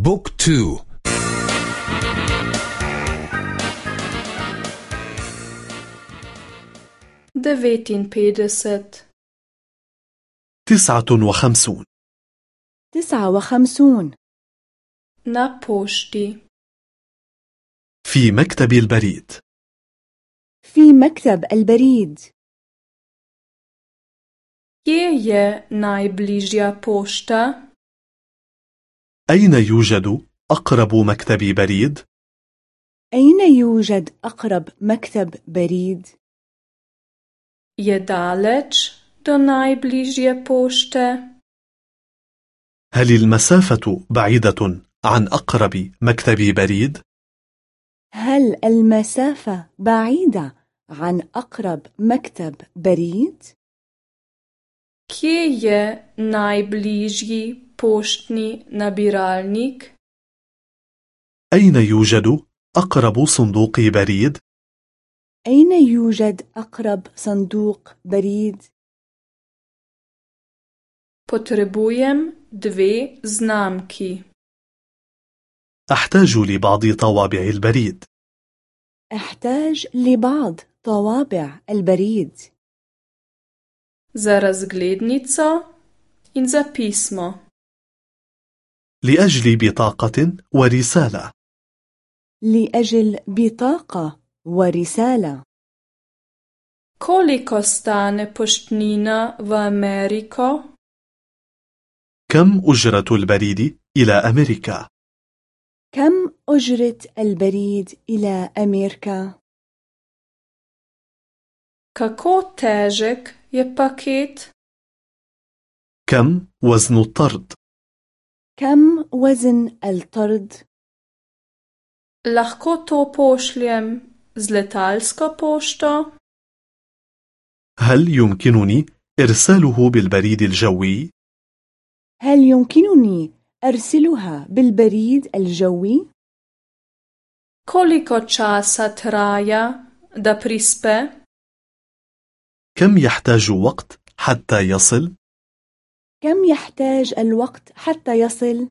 book two. devetinpetdeset تسعة وخمسون. تسعة وخمسون. pošti في مكتب البريد. في مكتب البريد. je najbližja pošta? أين يوجد أقرب مكتب بريد؟ أين يوجد أقرب مكتب بريد؟ Je daleč do najbližje pošte? هل المسافة بعيدة عن أقرب مكتب بريد؟ هل المسافة بعيدة عن أقرب مكتب بريد؟ Kje je najbližji poštni nabiralnik? أين يوجد أقرب صندوق بريد؟ أين يوجد أقرب صندوق بريد؟ Potrebujem dve znamki. أحتاج لبعض طوابع البريد أحتاج لبعض طوابع البريد Za razglednico in za pismo. لأجل بطاقة ورسالة لأجل بطاقة ورسالة Koliko stane poštnina v Ameriko? كم أجرة البريد إلى أمريكا؟ كم أجرة البريد إلى أمريكا؟ Kako težek paket? كم وزن الطرد؟ كم وزن الطرد؟ Lahko to pošljem z letalsko pošto? هل يمكنني إرساله بالبريد الجوي؟ هل يمكنني أرسلها بالبريد الجوي؟ Koliko časa traja, da prispe? كم يحتاج وقت حتى يصل؟ كم يحتاج الوقت حتى يصل؟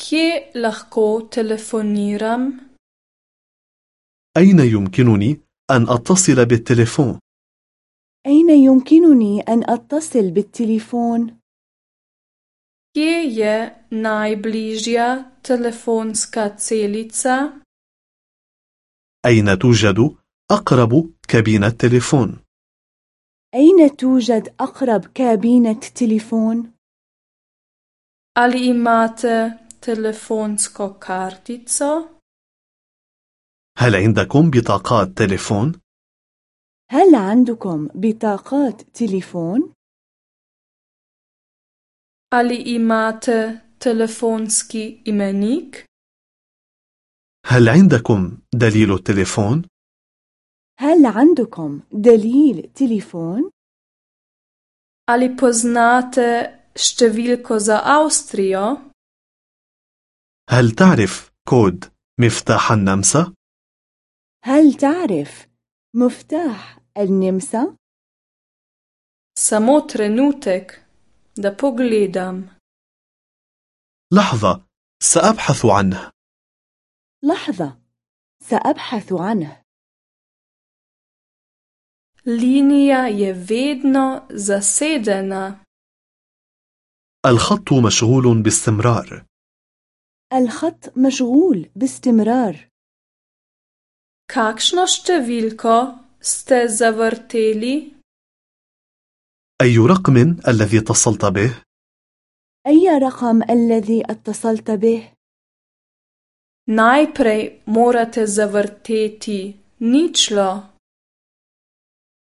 Kje lahko telefoniram? أين يمكنني أن أتصل بالتليفون؟ أين يمكنني أن أتصل بالتليفون؟ Kje je najbližja telefonska celica? أين توجد أقرب كابينة تليفون؟ أين توجد أقرب كابينة تليفون؟ Ali imate telefonsko kartico? هل عندكم بطاقات تليفون؟ هل عندكم بطاقات تليفون؟ Ali imate telefonski imenik? هل عندكم دليل التليفون؟ هل عندكم دليل تليفون؟ Ali poznate številko za Avstrijo? هل تعرف كود مفتاح النمسا؟ هل تعرف مفتاح النمسا؟ Samo trenutek, da pogledam. لحظة سأبحث عنه لحظة سأبحث عنه Linija je vedno zasedena. الخط مشغول باستمرار الخط مشغول باستمرار Kakšno številko ste zavrteli? أي رقم الذي اتصلت به؟ أي رقم الذي اتصلت به؟ Najprej morate zavrteti ničlo.